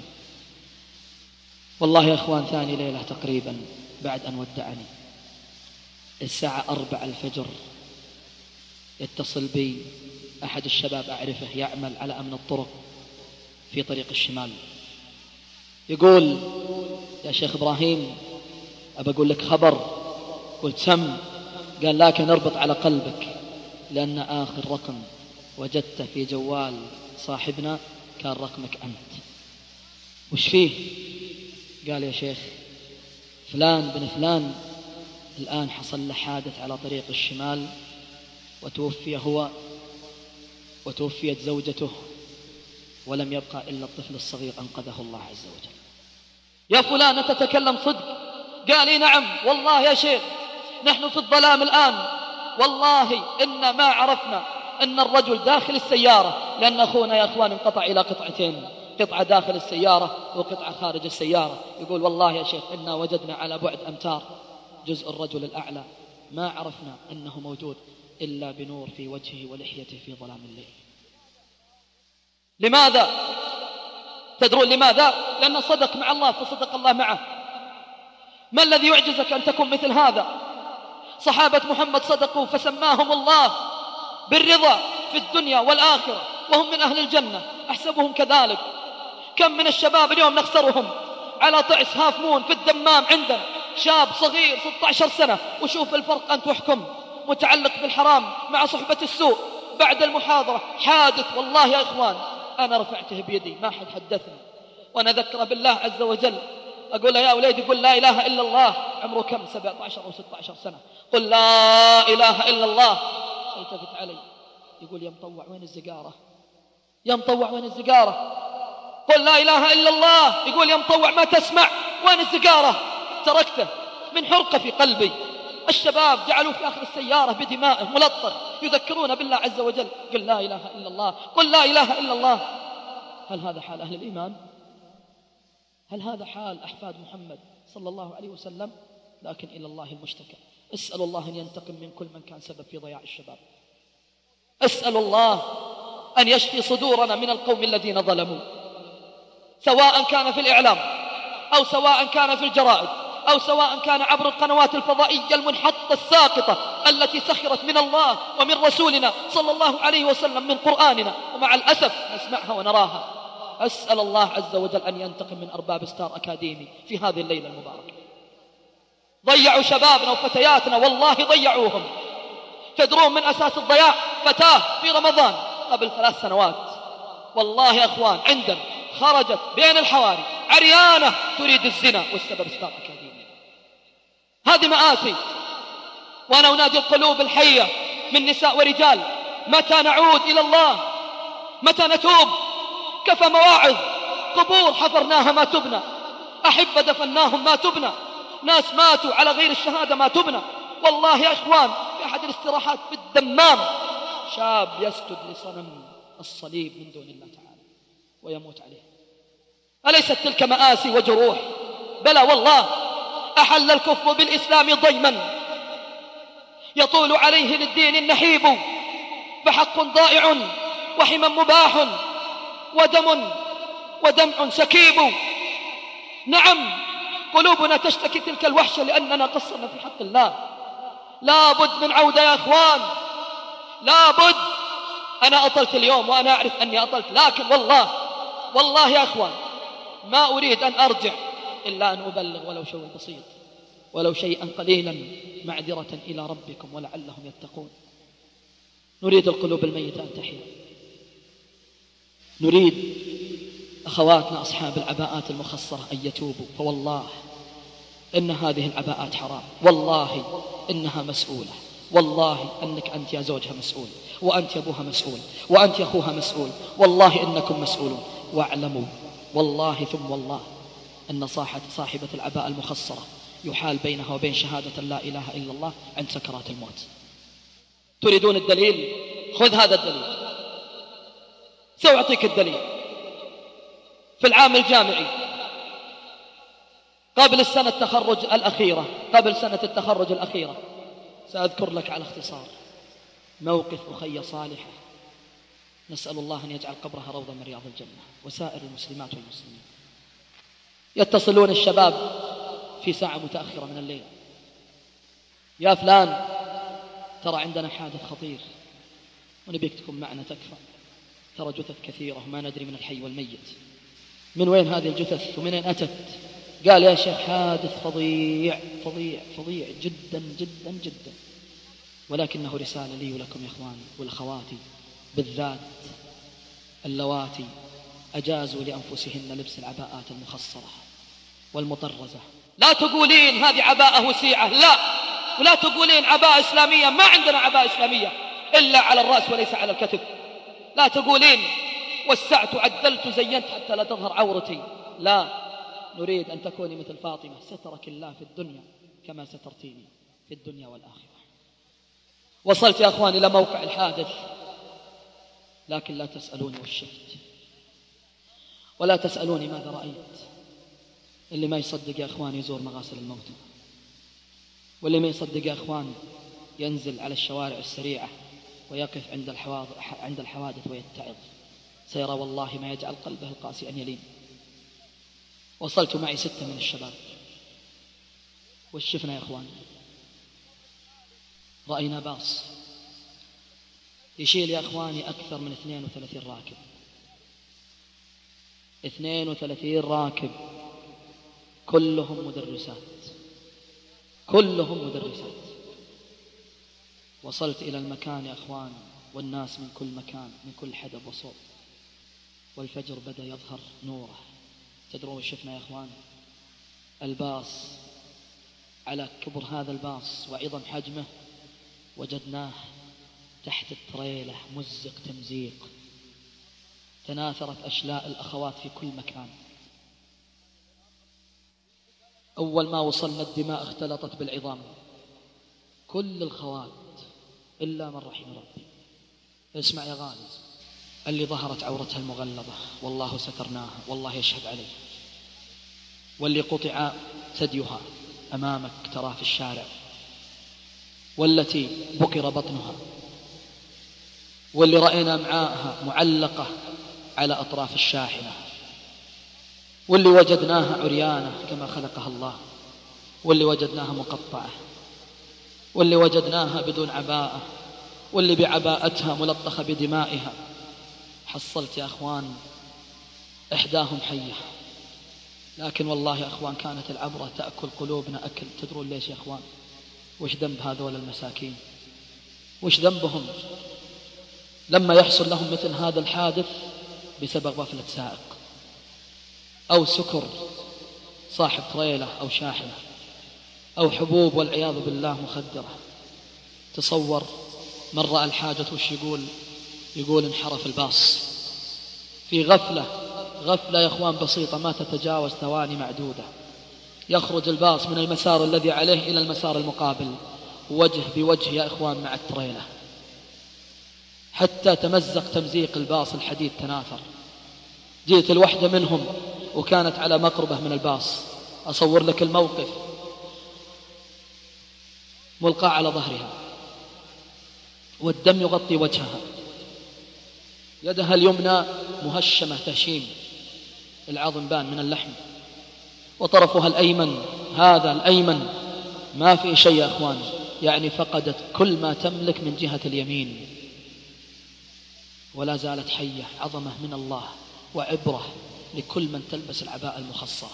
والله يا أخوان ثاني ليلة تقريبا بعد أن ودعني. الساعة أربع الفجر. يتصل بي أحد الشباب أعرفه يعمل على أمن الطرق في طريق الشمال. يقول يا شيخ إبراهيم أبى أقول لك خبر. قلت سم. قال لكن أربط على قلبك لأن آخر رقم وجدته في جوال صاحبنا كان رقمك أنت. وش فيه؟ قال يا شيخ فلان بن فلان الآن حصل له حادث على طريق الشمال وتوفي هو وتوفيت زوجته ولم يبقى إلا الطفل الصغير أنقذه الله عز وجل. يا فلان تتكلم صدق؟ قال لي نعم والله يا شيخ نحن في الظلام الآن. والله إن ما عرفنا أن الرجل داخل السيارة لأن أخونا يا أخوان انقطع إلى قطعتين قطعة داخل السيارة وقطعة خارج السيارة. يقول والله يا شيخ إنا وجدنا على بعد أمتار جزء الرجل الأعلى. ما عرفنا أنه موجود. إلا بنور في وجهه ولحيته في ظلام الليل. لماذا؟ تدرون لماذا؟ لأنه صدق مع الله فصدق الله معه. ما الذي يعجزك أن تكون مثل هذا؟ صحابة محمد صدقوا فسماهم الله بالرضا في الدنيا والآخرة وهم من أهل الجنة. أحسبهم كذلك. كم من الشباب اليوم نخسرهم على طعس هافمون في الدمام عندنا. شاب صغير 16 سنة. وشوف الفرق أنت واحكم متعلق بالحرام مع صحبة السوء بعد المحاضرة. حادث والله يا إخوان أنا رفعته بيدي ما حد حدثني. وأنا ذكر بالله عز وجل أقول يا أوليدي قل لا إله إلا الله. عمره كم؟ 17 أو 16 سنة. قل لا إله إلا الله. التفت علي. يقول يا مطوع وين الزقارة؟ يا مطوع وين الزقارة؟ قل لا إله إلا الله. يقول يا مطوع ما تسمع؟ وين الزقارة؟ تركته من حرقة في قلبي. الشباب جعلوا في آخر السيارة بدمائه ملطخ يذكرون بالله عز وجل قل لا إله إلا الله قل لا إله إلا الله. هل هذا حال أهل الإيمان؟ هل هذا حال أحفاد محمد صلى الله عليه وسلم؟ لكن إلى الله المشتكى. اسأل الله أن ينتقم من كل من كان سبب في ضياع الشباب. اسأل الله أن يشفي صدورنا من القوم الذين ظلموا سواء كان في الإعلام أو سواء كان في الجرائد. أو سواء كان عبر القنوات الفضائية المنحطة الساقطة التي سخرت من الله ومن رسولنا صلى الله عليه وسلم من قرآننا. ومع الأسف نسمعها ونراها. أسأل الله عز وجل أن ينتقم من أرباب ستار أكاديمي في هذه الليلة المباركة. ضيعوا شبابنا وفتياتنا والله ضيعوهم. تدرون من أساس الضياع فتاة في رمضان قبل ثلاث سنوات. والله يا أخوان عندنا خرجت بين الحواري عريانة تريد الزنا والسبب ستار أكاديمي. هذه مآسي. وأنا أنادي القلوب الحية من نساء ورجال. متى نعود إلى الله؟ متى نتوب؟ كفى مواعظ. قبور حفرناها ما تبنى. أحبة دفناهم ما تبنى. ناس ماتوا على غير الشهادة ما تبنى. والله يا إخوان في أحد الاستراحات في الدمام شاب يسجد لصنم الصليب من دون الله تعالى ويموت عليه. أليست تلك مآسي وجروح؟ بلى والله. أحل الكفر بالإسلام ضيما. يطول عليه للدين النحيب. فحق ضائع وحما مباح ودم ودمع سكيب. نعم قلوبنا تشتكي تلك الوحشة لأننا قصرنا في حق الله. لا بد من عودة يا أخوان. لا بد. أنا أطلت اليوم وأنا أعرف أني أطلت لكن والله والله يا أخوان ما أريد أن أرجع. إلا أن أبلغ ولو شيء بسيط ولو شيئا قليلا معذرة إلى ربكم ولعلهم يتقون. نريد القلوب الميتة أن تحيا. نريد أخواتنا أصحاب العباءات المخصرة أن يتوبوا. فوالله إن هذه العباءات حرام. والله إنها مسؤولة. والله أنك أنت يا زوجها مسؤول وأنت يا أبوها مسؤول وأنت يا أخوها مسؤول. والله إنكم مسؤولون. واعلموا. والله ثم والله. أن صاحبة العباءة المخصرة يحال بينها وبين شهادة لا إله إلا الله عند سكرات الموت. تريدون الدليل؟ خذ هذا الدليل. سأعطيك الدليل. في العام الجامعي قبل السنة التخرج الأخيرة قبل سنة التخرج الأخيرة سأذكر لك على اختصار. موقف أخي صالحة نسأل الله أن يجعل قبرها روضة من رياض الجنة وسائر المسلمات والمسلمين. يتصلون الشباب في ساعة متأخرة من الليل. يا فلان ترى عندنا حادث خطير. ونبيك تكون معنا تكفى. ترى جثث كثيرة وما ندري من الحي والميت. من وين هذه الجثث؟ ومن أين أتت؟ قال يا شيخ حادث فظيع فظيع فظيع جدا جدا جدا. ولكنه رسالة لي ولكم يا إخواني والأخواتي بالذات اللواتي. أجازوا لأنفسهن لبس العباءات المخصرة والمطرزة. لا تقولين هذه عباءة وسيعة لا. ولا تقولين عباءة إسلامية ما عندنا عباءة إسلامية إلا على الرأس وليس على الكتف. لا تقولين وسعت عدلت زينت حتى لا تظهر عورتي. لا. نريد أن تكوني مثل فاطمة سترك الله في الدنيا كما سترتيني في الدنيا والآخرة. وصلت يا أخواني إلى موقع الحادث لكن لا تسألوني والشفت ولا تسألوني ماذا رأيت. اللي ما يصدق يا أخوان يزور مغاسل الموتى واللي ما يصدق يا أخوان ينزل على الشوارع السريعة ويقف عند الحوادث, عند الحوادث ويتعظ. سيرى والله ما يجعل قلبه القاسي أن يلين. وصلت معي ستة من الشباب. وش شفنا يا أخوان؟ رأينا باص. يشيل يا أخواني أكثر من 32 راكب. 32 راكب. كلهم مدرسات. كلهم مدرسات. وصلت إلى المكان يا أخوان والناس من كل مكان من كل حدب وصوب. والفجر بدأ يظهر نوره. تدرون شفنا يا أخوان؟ الباص. على كبر هذا الباص وعظم حجمه وجدناه تحت التريلة مزق تمزيق. تناثرت أشلاء الأخوات في كل مكان. أول ما وصلنا الدماء اختلطت بالعظام. كل الخوات إلا من رحم ربي. اسمع يا غالي اللي ظهرت عورتها المغلظة والله سترناها والله يشهد عليه واللي قطع ثديها أمامك تراه في الشارع. والتي بكر بطنها. واللي رأينا معاها معلقة على أطراف الشاحنة واللي وجدناها عريانة كما خلقها الله واللي وجدناها مقطعة واللي وجدناها بدون عباءة واللي بعباءتها ملطخة بدمائها. حصلت يا أخوان إحداهم حية. لكن والله يا أخوان كانت العبرة تأكل قلوبنا أكل. تدرون ليش يا أخوان؟ وش ذنب هذول المساكين؟ وش ذنبهم؟ لما يحصل لهم مثل هذا الحادث بسبب غفلة سائق. أو سكر صاحب طريلة أو شاحنة. أو حبوب والعياذ بالله مخدرة. تصور من رأى الحاجة وش يقول؟ يقول انحرف الباص. في غفلة غفلة يا أخوان بسيطة ما تتجاوز ثواني معدودة. يخرج الباص من المسار الذي عليه إلى المسار المقابل. وجه بوجه يا إخوان مع التريلة حتى تمزق تمزيق الباص الحديد تناثر جئت الوحدة منهم وكانت على مقربة من الباص. أصور لك الموقف. ملقاة على ظهرها. والدم يغطي وجهها. يدها اليمنى مهشمة تهشيم. العظم بان من اللحم. وطرفها الأيمن. هذا الأيمن. ما في شيء يا أخوان. يعني فقدت كل ما تملك من جهة اليمين. ولا زالت حية عظمة من الله وعبرة لكل من تلبس العباءة المخصرة.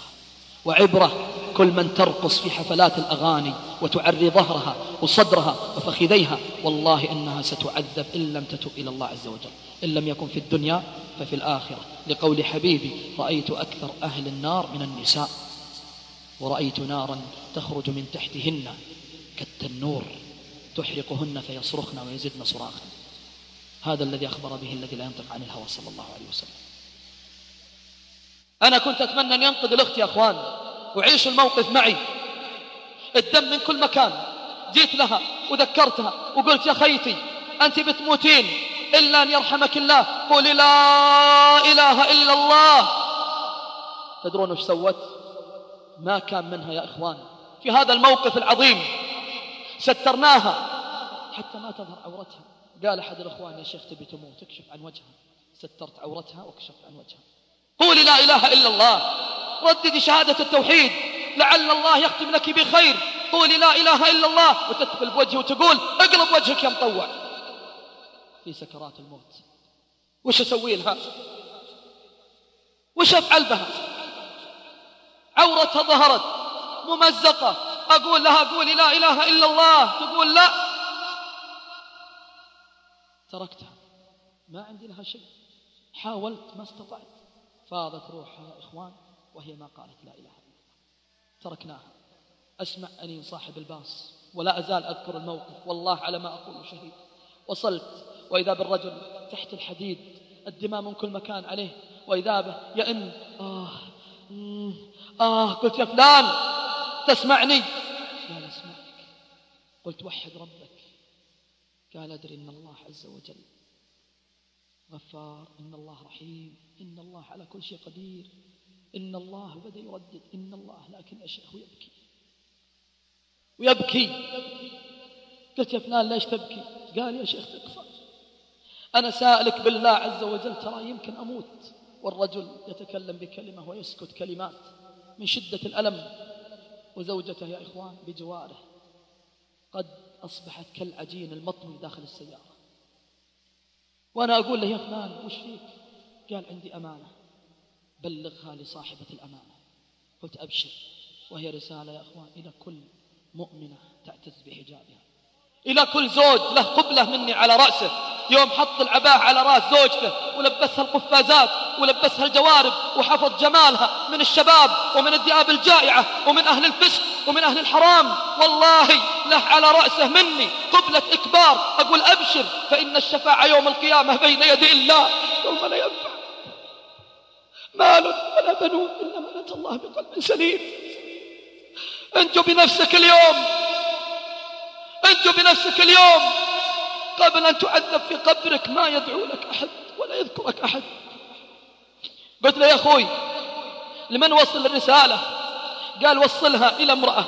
وعبرة كل من ترقص في حفلات الأغاني وتعري ظهرها وصدرها وفخذيها. والله إنها ستعذب إن لم تتب إلى الله عز وجل. إن لم يكن في الدنيا ففي الآخرة. لقول حبيبي رأيت أكثر أهل النار من النساء. ورأيت نارا تخرج من تحتهن كالتنور. تحرقهن فيصرخن ويزدن صراخا. هذا الذي أخبر به الذي لا ينطق عن الهوى صلى الله عليه وسلم. أنا كنت أتمنى أن ينقذ الأخت يا أخوان وعيشوا الموقف معي. الدم من كل مكان. جيت لها وذكرتها وقلت يا خيتي أنت بتموتين إلا أن يرحمك الله. قولي لا إله إلا الله. تدرون وش سوت؟ ما كان منها يا إخوان. في هذا الموقف العظيم سترناها حتى ما تظهر عورتها. قال أحد الأخوان يا شيخ تبي تموت؟ اكشف عن وجهها. سترت عورتها وكشفت عن وجهها. قولي لا إله إلا الله. رددي شهادة التوحيد. لعل الله يختم لك بخير. قولي لا إله إلا الله. وتدخل بوجهه وتقول اقلب وجهك يا مطوع. في سكرات الموت. وش أسوي لها؟ وش أفعل بها؟ عورتها ظهرت ممزقة. أقول لها قولي لا إله إلا الله. تقول لا. تركتها. ما عندي لها شيء. حاولت ما استطعت. فاضت روحها يا إخوان وهي ما قالت لا إله إلا الله. تركناها. أسمع أني صاحب الباص ولا أزال أذكر الموقف. والله على ما أقول شهيد. وصلت وإذا بالرجل تحت الحديد الدماء من كل مكان عليه وإذا به يئن. آه آه قلت يا فلان تسمعني. لا أسمعك قلت وحد ربك. قال أدري ان الله عز وجل غفار ان الله رحيم ان الله على كل شيء قدير ان الله بدا يردد ان الله لكن اشاه يبكي ويبكي قلت يا فلان ليش تبكي قال يا شيخ تكفى أنا سائلك بالله عز وجل ترى يمكن أموت. والرجل يتكلم بكلمة ويسكت كلمات من شدة الألم. وزوجته يا إخوان بجواره قد أصبحت كالعجين المطوي داخل السيارة. وأنا أقول له يا فلان وش فيك؟ قال عندي أمانة. بلغها لصاحبة الأمانة. قلت أبشر. وهي رسالة يا أخوان إلى كل مؤمنة تعتز بحجابها. إلى كل زوج له قبلة مني على رأسه. يوم حط العباءة على رأس زوجته ولبسها القفازات ولبسها الجوارب وحفظ جمالها من الشباب ومن الذئاب الجائعة ومن أهل الفسق ومن أهل الحرام والله له على رأسه مني قبلة إكبار. أقول أبشر فإن الشفاعة يوم القيامة بين يدي الله. يوم لا ينفع. مال ولا بنون إلا من أتى الله بقلب سليم. أنت بنفسك اليوم. أنت بنفسك اليوم. قبل أن تعذب في قبرك ما يدعو لك أحد ولا يذكرك أحد. قلت له يا أخوي لمن وصل الرسالة؟ قال وصلها إلى امرأة.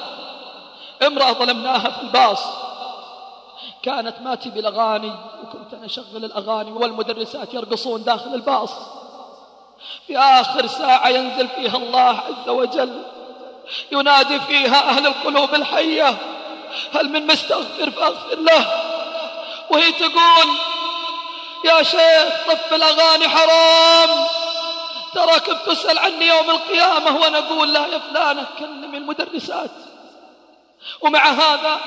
امرأة ظلمناها في الباص. كانت ماتي بالأغاني وكنت أنا أشغل الأغاني والمدرسات يرقصون داخل الباص. في آخر ساعة ينزل فيها الله عز وجل. ينادي فيها أهل القلوب الحية. هل من مستغفر فأغفر له؟ وهي تقول يا شيخ طف الأغاني حرام. تراك بتسأل عني يوم القيامة وأنا أقول لا يا فلانة كلم المدرسات. ومع هذا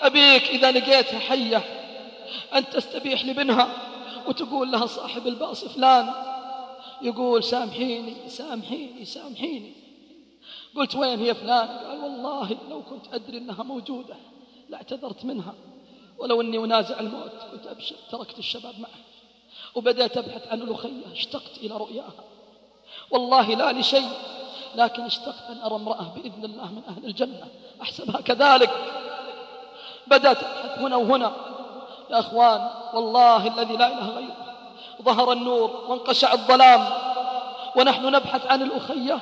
أبيك إذا لقيتها حية أن تستبيح لبنها وتقول لها صاحب الباص فلان يقول سامحيني سامحيني سامحيني. قلت وين هي فلان؟ قال والله لو كنت أدري أنها موجودة لاعتذرت منها ولو أني ونازع الموت كنت أبشر تركت الشباب معه وبدأت أبحث عن الأخية اشتقت إلى رؤياها. والله لا لشيء لكن اشتقت أن أرى امرأة بإذن الله من أهل الجنة. أحسبها كذلك. بدأت أبحث هنا وهنا. يا أخوان والله الذي لا إله غيره. ظهر النور وانقشع الظلام. ونحن نبحث عن الأخية.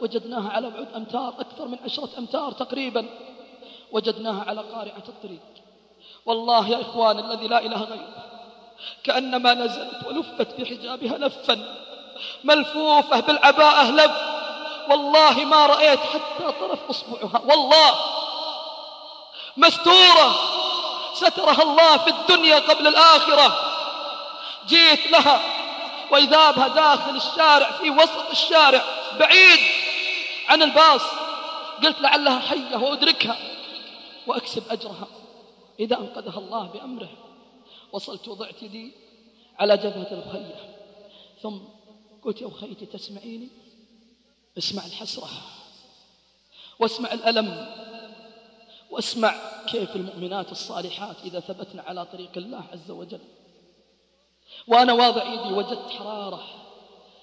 وجدناها على بعد أمتار أكثر من عشرة أمتار تقريبا. وجدناها على قارعة الطريق. والله يا إخوان الذي لا إله غيره. كأنما نزلت ولفت في حجابها لفا. ملفوفة بالعباءة لف والله ما رأيت حتى طرف أصبعها. والله مستورة. سترها الله في الدنيا قبل الآخرة. جيت لها وإذابها داخل الشارع في وسط الشارع بعيد عن الباص. قلت لعلها حية وأدركها وأكسب أجرها. إذا أنقذها الله بأمره. وصلت وضعت يدي على جبهة الخية ثم قلت يا أخيتي تسمعيني؟ اسمع الحسرة واسمع الألم واسمع كيف المؤمنات الصالحات إذا ثبتن على طريق الله عز وجل. وأنا واضع إيدي وجدت حرارة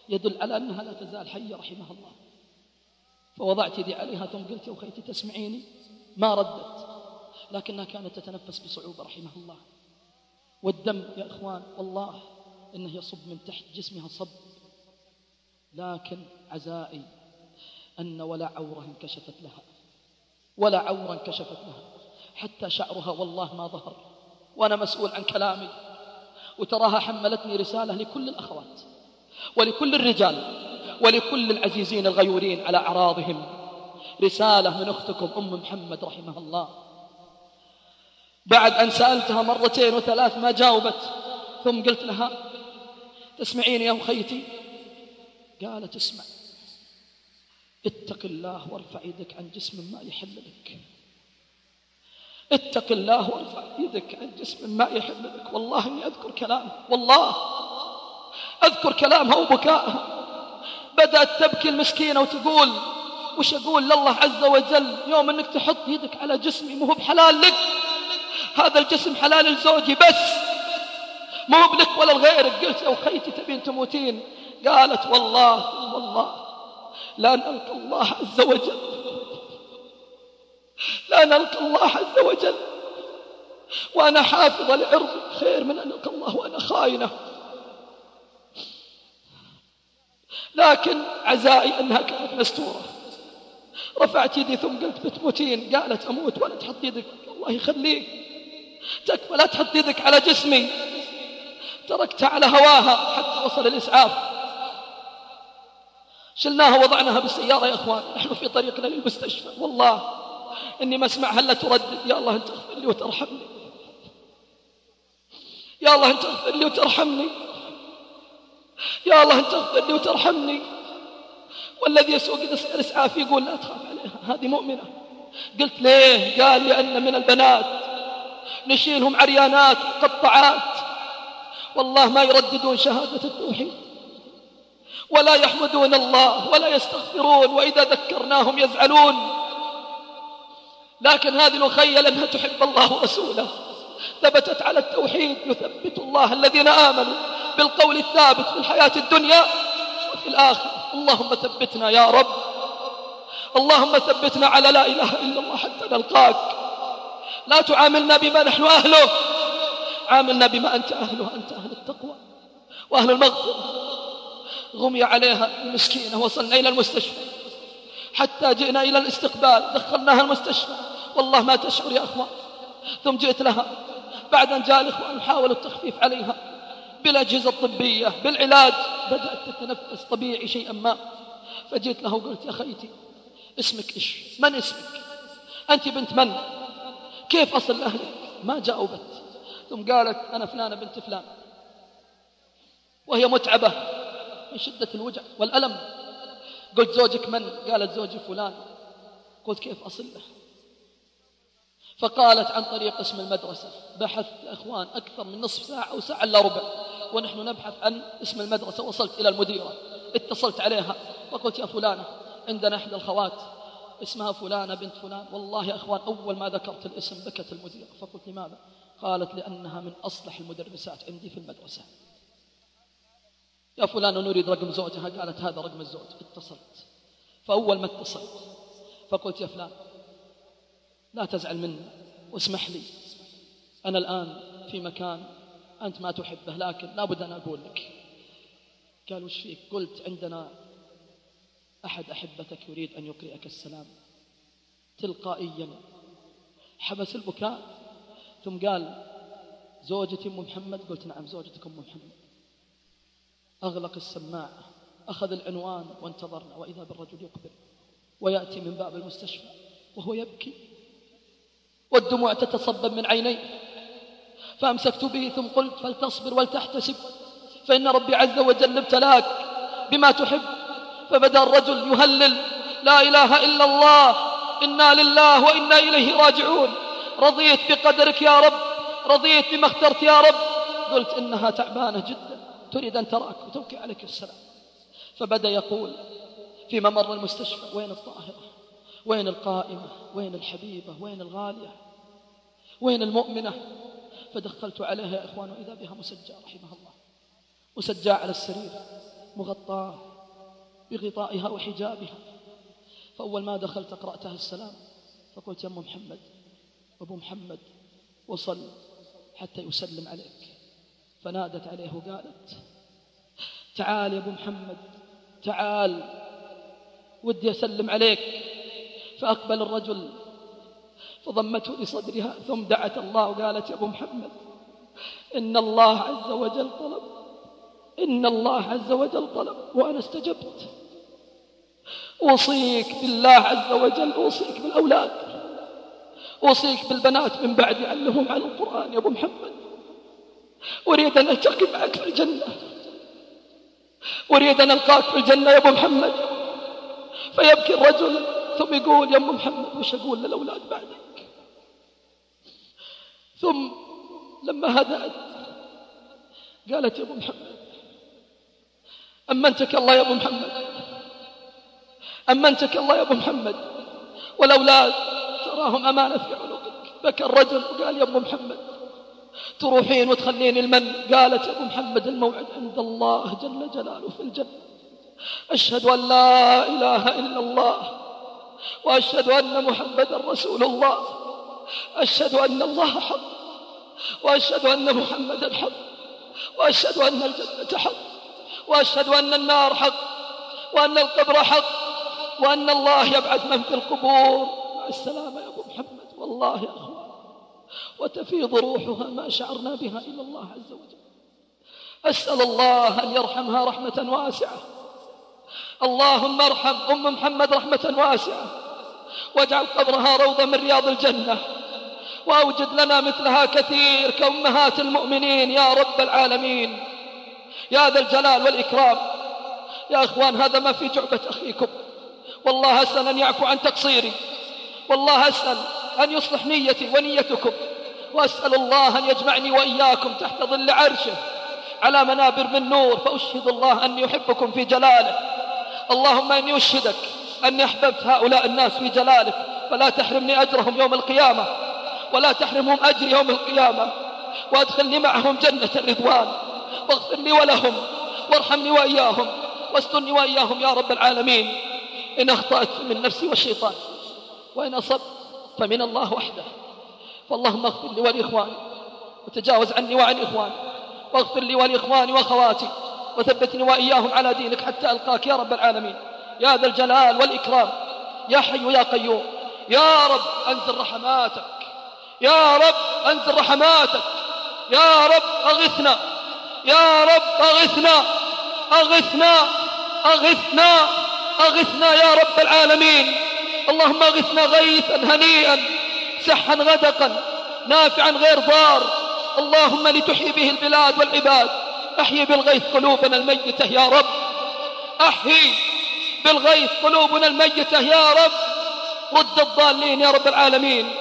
يدل على أنها لا تزال حية رحمها الله. فوضعت يدي عليها ثم قلت يا أخيتي تسمعيني؟ ما ردت لكنها كانت تتنفس بصعوبة رحمها الله. والدم يا إخوان والله إنه يصب من تحت جسمها صب. لكن عزائي أن ولا عورة انكشفت لها. ولا عورة انكشفت لها. حتى شعرها والله ما ظهر. وأنا مسؤول عن كلامي. وتراها حملتني رسالة لكل الأخوات. ولكل الرجال. ولكل العزيزين الغيورين على أعراضهم. رسالة من أختكم أم محمد رحمها الله. بعد أن سألتها مرتين وثلاث ما جاوبت. ثم قلت لها تسمعيني يا أخيتي؟ قالت اسمع اتق الله وارفع يدك عن جسم ما يحل لك. اتق الله وارفع يدك عن جسم ما يحل لك. والله إني أذكر كلامه والله أذكر كلامها وبكائها بدأت تبكي المسكينة وتقول وش أقول لله عز وجل؟ يوم إنك تحط يدك على جسمي مو بحلال لك. هذا الجسم حلال لزوجي بس. مو بلك ولا لغيرك. قلت لو خيتي تبين تموتين. قالت والله والله لا نلقى الله عز وجل لا نلقى الله عز وجل. وأنا حافظ العرض خير من أن ألقى الله وأنا خائنة لكن عزائي أنها كانت مستورة. رفعت يدي ثم قلت بتموتين قالت أموت ولا تحط يدك الله يخليك. تكفى لا تحط يدك على جسمي. تركتها على هواها حتى وصل الإسعاف. شلناها وضعناها بالسيارة يا أخوان. نحن في طريقنا للمستشفى. والله إني ما أسمعها إلا تردد. يا الله أنت اغفر لي وترحمني. يا الله أنت اغفر لي وترحمني. يا الله أنت اغفر لي وترحمني. والذي يسوق الإسعاف يقول لا تخاف عليها. هذه مؤمنة. قلت ليه؟ قال لأن من البنات نشيلهم عريانات قطعات. والله ما يرددون شهادة التوحيد. ولا يحمدون الله ولا يستغفرون وإذا ذكرناهم يزعلون. لكن هذه الأخية لنها تحب الله ورسوله ثبتت على التوحيد يثبت الله الذين آمنوا بالقول الثابت في الحياة الدنيا وفي الآخر اللهم ثبتنا يا رب. اللهم ثبتنا على لا إله إلا الله حتى نلقاك. لا تعاملنا بما نحن أهله. عاملنا بما أنت أهله أنت أهل التقوى وأهل المغفرة. غمي عليها المسكينة وصلنا إلى المستشفى. حتى جئنا إلى الاستقبال دخلناها المستشفى. والله ما تشعر يا أخوان. ثم جئت لها. بعد أن جاء الإخوان حاولوا التخفيف عليها. بالأجهزة الطبية بالعلاج. بدأت تتنفس طبيعي شيئا ما. فجئت لها وقلت يا خيتي اسمك إيش؟ من اسمك؟ أنت بنت من؟ كيف أصل لأهلك ما جاوبت ثم قالت أنا فلانة بنت فلان. وهي متعبة. من شدة الوجع والألم. قلت زوجك من؟ قالت زوجي فلان. قلت كيف أصل له؟ فقالت عن طريق اسم المدرسة بحثت يا أخوان أكثر من نصف ساعة أو ساعة إلا ربع ونحن نبحث عن اسم المدرسة وصلت إلى المديرة اتصلت عليها وقلت يا فلانة عندنا إحدى الخوات اسمها فلانة بنت فلان. والله يا أخوان أول ما ذكرت الاسم بكت المديرة فقلت لماذا؟ قالت لأنها من أصلح المدرسات عندي في المدرسة. يا فلان نريد رقم زوجها قالت هذا رقم الزوج. اتصلت. فأول ما اتصلت فقلت يا فلان لا تزعل مني واسمح لي. أنا الآن في مكان أنت ما تحبه لكن لابد أن أقول لك. قال وش فيك؟ قلت عندنا أحد أحبتك يريد أن يقرئك السلام. تلقائيا حبس البكاء ثم قال زوجتي أم محمد؟ قلت نعم زوجتك أم محمد. أغلق السماعة أخذ العنوان وانتظرنا وإذا بالرجل يقبل ويأتي من باب المستشفى وهو يبكي. والدموع تتصبب من عينيه. فأمسكت به ثم قلت فلتصبر ولتحتسب. فإن ربي عز وجل ابتلاك بما تحب. فبدأ الرجل يهلل. لا إله إلا الله. إنا لله وإنا إليه راجعون. رضيت بقدرك يا رب. رضيت بما اخترت يا رب. قلت إنها تعبانة جدا. تريد أن ترأك وتوكي عليك السلام. فبدأ يقول في ممر المستشفى وين الطاهرة؟ وين القائمة؟ وين الحبيبة؟ وين الغالية؟ وين المؤمنة؟ فدخلت عليها يا إخوان وإذا بها مسجى رحمها الله. مسجى على السرير مغطاة بغطائها وحجابها. فأول ما دخلت قرأتها السلام فقلت يا أم محمد أبو محمد وصل حتى يسلم عليك. فنادت عليه وقالت تعال يا أبو محمد تعال ودي أسلم عليك. فأقبل الرجل فضمته لصدرها ثم دعت الله وقالت يا أبو محمد إن الله عز وجل طلب إن الله عز وجل طلب وأنا استجبت. أوصيك بالله عز وجل أوصيك بالأولاد أوصيك بالبنات من بعد علمهم على القرآن يا أبو محمد. أريد أن ألتقي معك في الجنة. أريد أن ألقاك في الجنة يا أبو محمد. فيبكي الرجل ثم يقول يا أبو محمد وش أقول للأولاد بعدك؟ ثم لما هدأت قالت يا أبو محمد أمنتك الله يا أبو محمد؟ أمنتك الله يا أبو محمد؟ والأولاد تراهم أمانة في عنقك. بكى الرجل وقال يا أبو محمد تروحين وتخلين المن. قالت أبو محمد الموعد عند الله جل جلاله في الجنة. أشهد أن لا إله إلا الله وأشهد أن محمدا رسول الله. أشهد أن الله حق وأشهد أن محمدا حق وأشهد أن الجنة حق وأشهد أن النار حق وأن القبر حق وأن الله يبعث من في القبور. مع السلامة يا أبو محمد. والله يا أخوان. وتفيض روحها ما شعرنا بها إلا الله عز وجل. أسأل الله أن يرحمها رحمة واسعة. اللهم ارحم أم محمد رحمة واسعة. واجعل قبرها روضة من رياض الجنة. وأوجد لنا مثلها كثير كأمهات المؤمنين يا رب العالمين. يا ذا الجلال والإكرام. يا أخوان هذا ما في جعبة أخيكم. والله أسأل أن يعفو عن تقصيري. والله أسأل أن يصلح نيتي ونيتكم وأسأل الله أن يجمعني وإياكم تحت ظل عرشه. على منابر من نور فأشهد الله أني أحبكم في جلاله. اللهم أني أشهدك أني أحببت هؤلاء الناس في جلالك. فلا تحرمني أجرهم يوم القيامة ولا تحرمهم أجري يوم القيامة. وأدخلني معهم جنة الرضوان. واغفر لي ولهم وارحمني وإياهم واستني وإياهم يا رب العالمين. إن أخطأت من نفسي والشيطان وإن أصبت فمن الله وحده. فاللهم اغفر لي ولإخواني وتجاوز عني وعن إخواني واغفر لي ولإخواني وأخواتي وثبتني وإياهم على دينك حتى ألقاك يا رب العالمين. يا ذا الجلال والإكرام يا حي يا قيوم يا رب أنزل رحماتك يا رب أنزل رحماتك يا رب أغثنا يا رب أغثنا أغثنا أغثنا أغثنا يا رب العالمين. اللهم اغثنا غيثا هنيئا سحا غدقا نافعا غير ضار. اللهم لتحيي به البلاد والعباد. أحيي بالغيث قلوبنا الميتة يا رب. أحيي بالغيث قلوبنا الميتة يا رب. رد الضالين يا رب العالمين.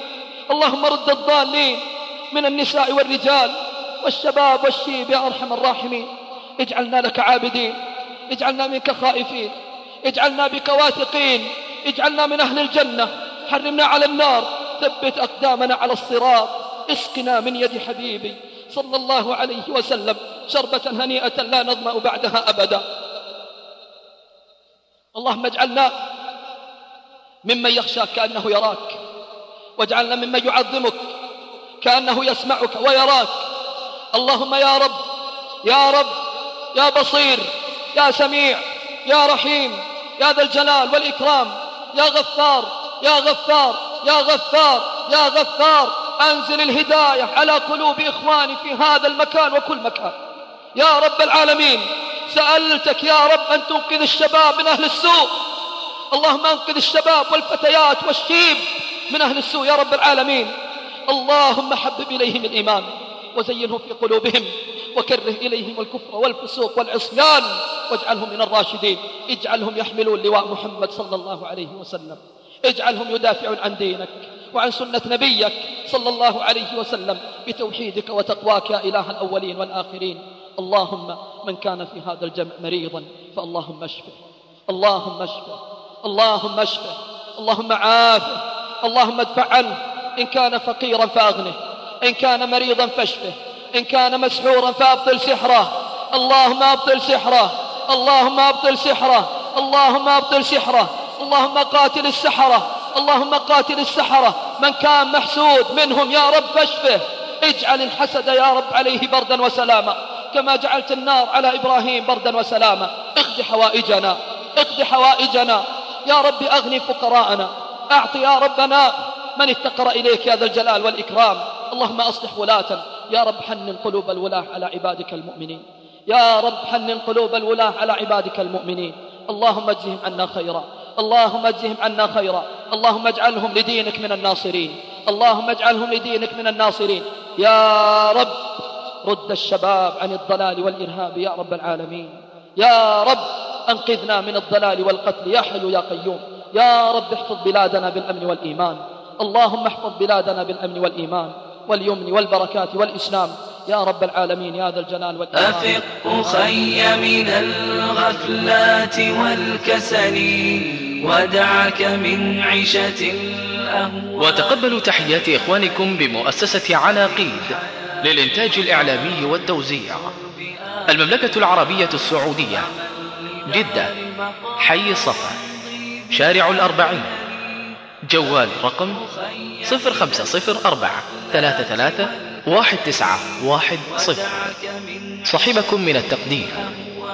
اللهم رد الضالين من النساء والرجال والشباب والشيب يا أرحم الراحمين. اجعلنا لك عابدين. اجعلنا منك خائفين. اجعلنا بك واثقين اجعلنا من أهل الجنة حرمنا على النار ثبت أقدامنا على الصراط اسقنا من يد حبيبي صلى الله عليه وسلم شربة هنيئة لا نظمأ بعدها أبدا. اللهم اجعلنا ممن يخشاك كأنه يراك واجعلنا ممن يعظمك كأنه يسمعك ويراك. اللهم يا رب يا رب يا بصير يا سميع يا رحيم يا ذا الجلال والإكرام. يا غفار يا غفار يا غفار يا غفار أنزل الهداية على قلوب إخواني في هذا المكان وكل مكان. يا رب العالمين سألتك يا رب أن تنقذ الشباب من أهل السوء. اللهم أنقذ الشباب والفتيات والشيب من أهل السوء يا رب العالمين. اللهم حبب إليهم الإيمان وزينه في قلوبهم. وكره إليهم الكفر والفسوق والعصيان واجعلهم من الراشدين. اجعلهم يحملون لواء محمد صلى الله عليه وسلم. اجعلهم يدافعون عن دينك وعن سنة نبيك صلى الله عليه وسلم بتوحيدك وتقواك يا إله الأولين والآخرين. اللهم من كان في هذا الجمع مريضا فاللهم اشفه. اللهم اشفه. اللهم اشفه. اللهم عافه اللهم ادفع عنه. إن كان فقيرا فأغنه. إن كان مريضا فاشفه. إن كان مسحورا فأبطل سحره. اللهم أبطل سحره. اللهم أبطل سحره. اللهم أبطل سحره. اللهم قاتل السحرة. اللهم قاتل السحرة. من كان محسود منهم يا رب فاشفه. اجعل الحسد يا رب عليه بردا وسلاما. كما جعلت النار على إبراهيم بردا وسلاما. اقض حوائجنا. اقض حوائجنا. يا رب أغني فقراءنا. أعطي يا ربنا من افتقر إليك يا ذا الجلال والإكرام. اللهم أصلح ولاتنا يا رب حنن قلوب الولاة على عبادك المؤمنين. يا رب حنن قلوب الولاة على عبادك المؤمنين. اللهم اجزهم عنا خيرا. اللهم اجزهم عنا خيرا. اللهم اجعلهم لدينك من الناصرين. اللهم اجعلهم لدينك من الناصرين. يا رب رد الشباب عن الضلال والإرهاب يا رب العالمين. يا رب أنقذنا من الضلال والقتل يا حلو يا قيوم. يا رب احفظ بلادنا بالأمن والإيمان. اللهم احفظ بلادنا بالأمن والإيمان. واليمن والبركات والإسلام. يا رب العالمين يا ذا الجلال والإكرام. أفق خي من الغفلات والكسل ودعك من عيشة أهوى وتقبلوا تحيات إخوانكم بمؤسسة عناقيد للإنتاج الإعلامي والتوزيع. المملكة العربية السعودية جدة حي الصفا شارع الأربعين. جوال رقم 0504331910 صاحبكم من التقدير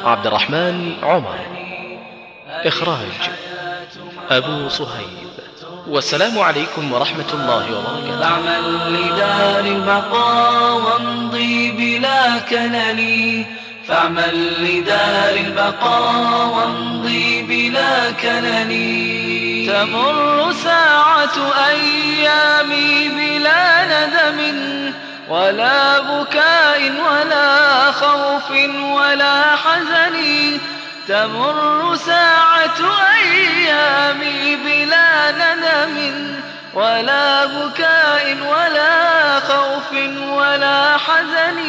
عبد الرحمن عمر. إخراج أبو صهيب. والسلام عليكم ورحمة الله وبركاته. أعمل لدار بقى وامضي بلا كنني فاعمل لدار البقاء وامضي بلا كلني تمر ساعة أيامي بلا ندم ولا بكاء ولا خوف ولا حزن. تمر ساعة أيامي بلا ندم ولا بكاء ولا خوف ولا حزن.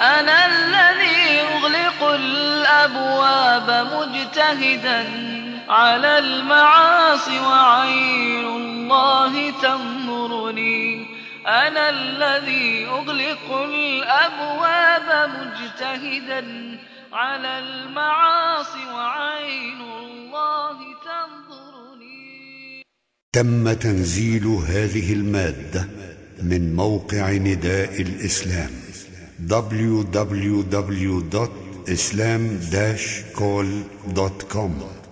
أنا الذي أغلق الأبواب مجتهدا على المعاصي وعين الله تنظرني أنا الذي أغلق الأبواب مجتهدا على المعاصي وعين الله تنظرني تم تنزيل هذه المادة من موقع نداء الإسلام. www.islam-call.com